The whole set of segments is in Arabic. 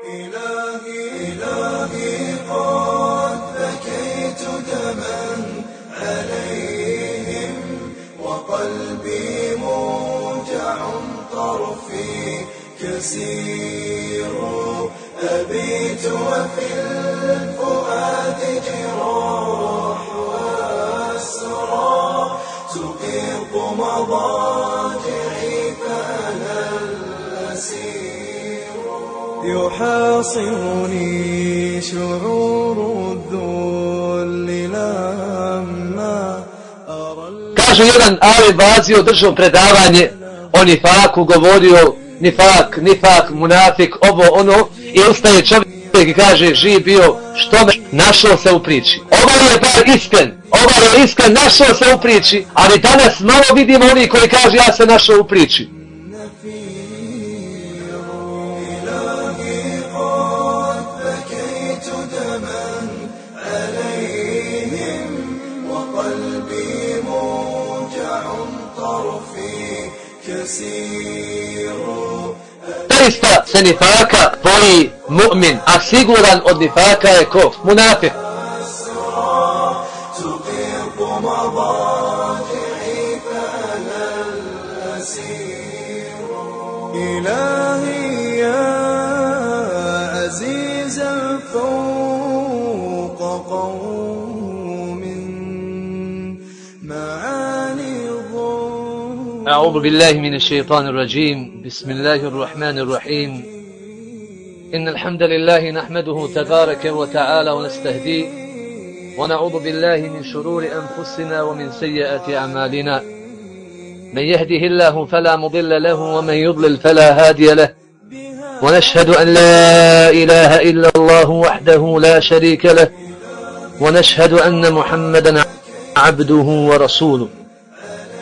إلهي إلهي قد بكيت دما عليهم وقلبي موجع طرفي كسير أبيت وفي الفؤاد جراح وأسرى تقيق مضاجعي فأنا الأسير. يحاصرني شعور الذل لما أرى Kažu jedan ali bazio držao predavanje o nifaku, govorio nifak, nifak, munafik, ovo, ono, i ustaje čovjek i kaže, živ bio, što me našao se u priči. Ovo je bar iskren, ovo je iskren, našao se u priči, ali danas malo vidimo oni koji kaže, ja se našao u priči. Zaista se nifaka boji mu'min, a siguran od nifaka je ko? Munafik. إلهي يا عزيزا فوق قوم أعوذ بالله من الشيطان الرجيم. بسم الله الرحمن الرحيم. إن الحمد لله نحمده تبارك وتعالى ونستهديه ونعوذ بالله من شرور أنفسنا ومن سيئات أعمالنا. من يهده الله فلا مضل له ومن يضلل فلا هادي له. ونشهد أن لا إله إلا الله وحده لا شريك له. ونشهد أن محمدا عبده ورسوله.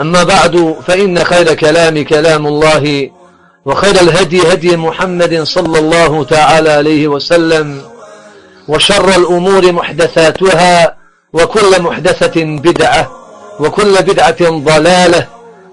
أما بعد فإن خير كلام كلام الله وخير الهدي هدي محمد صلى الله تعالى عليه وسلم وشر الأمور محدثاتها وكل محدثة بدعة وكل بدعة ضلالة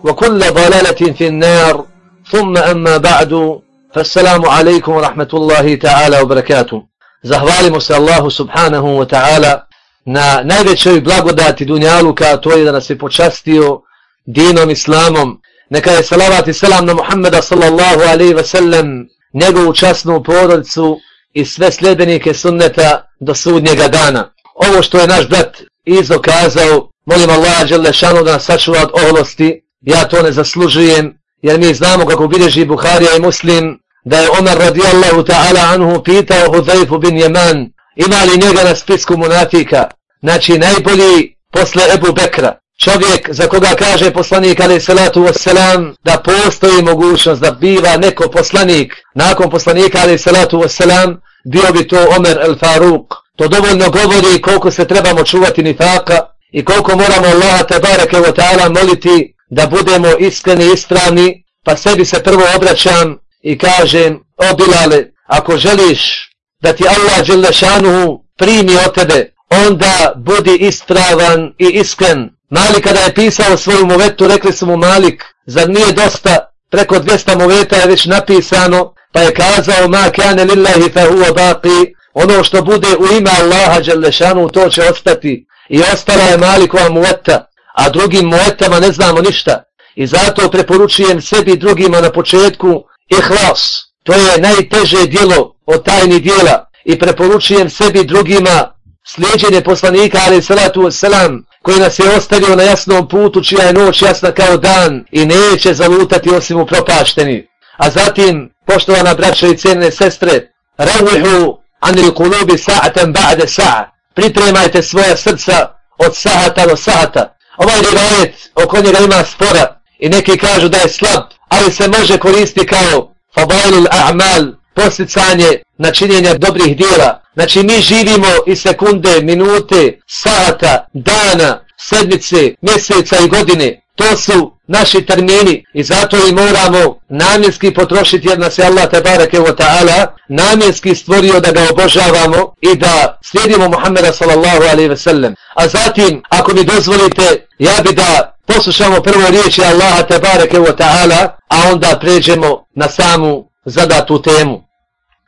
وكل ضلالة في النار. ثم أما بعد فالسلام عليكم ورحمة الله تعالى وبركاته. Se Allahu subhanahu wa ta'ala na najvećoj blagodati Dunjaluka, to je da nas je počastio dinom Islamom. Neka je salavat i selam na Muhammeda sallallahu alaihi wa sallam, njegovu časnu porodicu i sve sljedbenike sunneta do sudnjega dana. Ovo što je naš brat Izo kazao, molim Allah Đelešanu da nas sačuva od oholosti, ja to ne zaslužujem, jer mi znamo kako bilježi Buharija i Muslim, da je Omar radijallahu ta'ala anhu pitao Hudhaifu bin Jeman, ima li njega na spisku munafika, znači najbolji posle Ebu Bekra, čovjek za koga kaže poslanik alaih salatu wasalam da postoji mogućnost da biva neko poslanik nakon poslanika alaih salatu wasalam bio bi to Omer el Faruk. To dovoljno govori koliko se trebamo čuvati nifaka i koliko moramo Allaha tabareke wa ta'ala moliti da budemo iskreni i ispravni, pa sebi se prvo obraćam i kažem, o Bilale, ako želiš da ti Allah Đelešanuhu primi od tebe, onda budi ispravan i iskren. Malik kada je pisao svoju movetu, rekli su mu Malik, zar nije dosta, preko 200 moveta je već napisano, pa je kazao, ma kane lillahi fe huwa baqi, ono što bude u ime Allaha Đelešanu, to će ostati. I ostala je Malikova muveta, a drugim muvetama ne znamo ništa. I zato preporučujem sebi i drugima na početku, ihlas, to je najteže dijelo od tajni dijela i preporučujem sebi drugima slijedjenje poslanika ali salatu selam, koji nas je ostavio na jasnom putu čija je noć jasna kao dan i neće zalutati osim upropašteni. A zatim, poštovana braća i cijene sestre, ravihu anil kulubi sa'atan ba'de sa'a. Pripremajte svoja srca od sahata do sahata. Ovaj rivajet oko njega ima spora i neki kažu da je slab, ali se može koristiti kao fadailul a'mal, posticanje načinjenja dobrih dijela. Znači mi živimo i sekunde, minute, sata, dana, sedmice, mjeseca i godine. To su naši termini i zato i moramo namjenski potrošiti jer nas je Allah tabarake wa ta'ala namjenski stvorio da ga obožavamo i da slijedimo Muhammeda sallallahu alaihi ve sellem. A zatim, ako mi dozvolite, ja bi da poslušamo prvo riječi Allaha tabarake wa ta'ala, a onda pređemo na samu zadatu temu.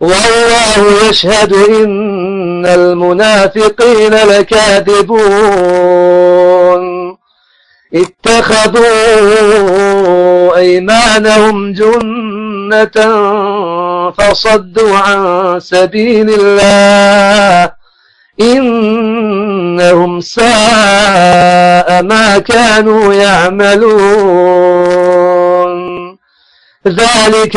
والله يشهد إن المنافقين لكاذبون. اتخذوا أيمانهم جنة فصدوا عن سبيل الله. إنهم ساء ما كانوا يعملون. ذلك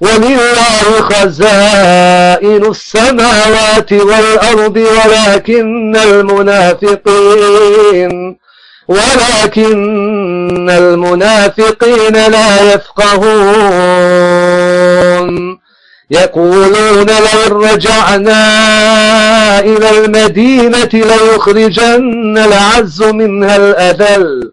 ولله خزائن السماوات والأرض ولكن المنافقين ولكن المنافقين لا يفقهون. يقولون لو رجعنا إلى المدينة ليخرجن العز منها الأذل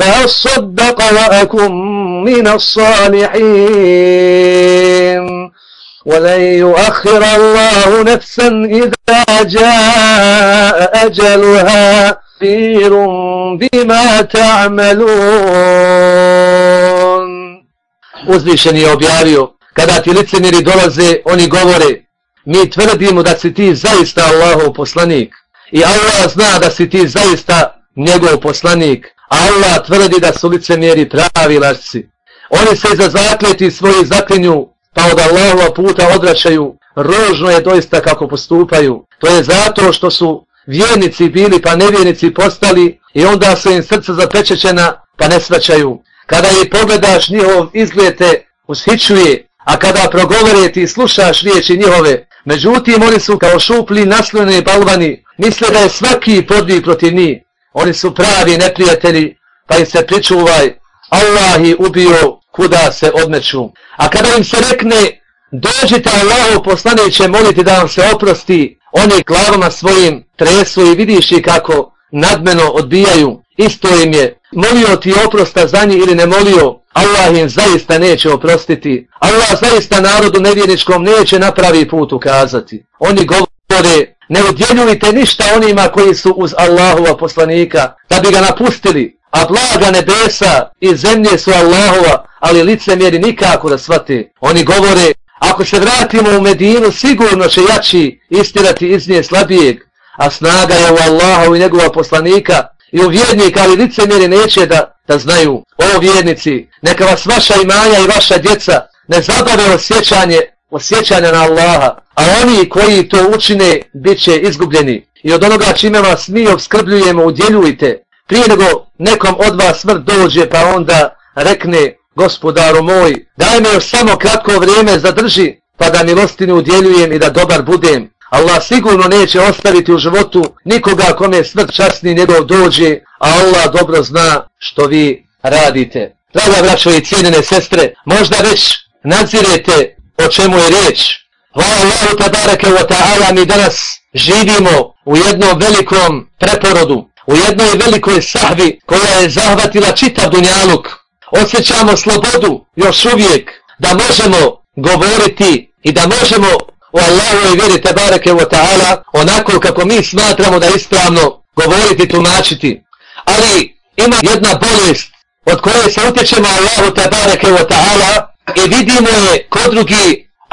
فأصدق وأكن من الصالحين ولن يؤخر الله نفسا إذا جاء أجلها خبير بما تعملون Uzvišen je objavio, kada ti licemiri dolaze, oni govore, mi tvrdimo da si ti zaista Allahov poslanik i Allah zna da si ti zaista njegov poslanik, a Allah tvrdi da su licemjeri pravi lašci. Oni se za zakleti svoji zaklinju, pa od Allahova puta odračaju, rožno je doista kako postupaju. To je zato što su vjernici bili pa nevjernici postali i onda su im srca zapečećena pa ne svačaju. Kada je pogledaš njihov izglede, ushićuje, a kada progovore ti slušaš riječi njihove, međutim oni su kao šupli naslonjeni balvani, misle da je svaki podvig protiv njih. Oni su pravi neprijatelji, pa im se pričuvaj, Allah ih ubio kuda se odmeću. A kada im se rekne, dođite Allahu poslaniće moliti da vam se oprosti, oni glavama svojim tresu i vidiš i kako nadmeno odbijaju. Isto im je, molio ti oprosta za njih ili ne molio, Allah im zaista neće oprostiti. Allah zaista narodu nevjerničkom neće napravi put ukazati. Oni govore, ne udjeljujte ništa onima koji su uz Allahova poslanika, da bi ga napustili, a blaga nebesa i zemlje su Allahova, ali lice mjeri nikako da shvate. Oni govore, ako se vratimo u Medinu, sigurno će jači istirati iz nje slabijeg, a snaga je u Allaha i njegova poslanika i u vjernika, ali lice mjeri neće da, da znaju. O vjernici, neka vas vaša imanja i vaša djeca ne zabave osjećanje, osjećanje na Allaha, a oni koji to učine, bit će izgubljeni. I od onoga čime vas mi obskrbljujemo, udjeljujte, prije nego nekom od vas smrt dođe pa onda rekne gospodaru moj daj me još samo kratko vrijeme zadrži pa da milostinu udjeljujem i da dobar budem. Allah sigurno neće ostaviti u životu nikoga kome smrt časni njegov dođe, a Allah dobro zna što vi radite. Draga braćo i cijenine sestre, možda već nadzirete o čemu je riječ. Hvala Allahu tabareke wa ta'ala mi danas živimo u jednom velikom preporodu u jednoj velikoj sahvi koja je zahvatila čitav dunjaluk. Osjećamo slobodu još uvijek da možemo govoriti i da možemo u Allahu i vjeri tabareke wa ta'ala onako kako mi smatramo da ispravno govoriti, tumačiti. Ali ima jedna bolest od koje se utječemo Allahu tabareke wa ta'ala Evidi mi, ko drugi,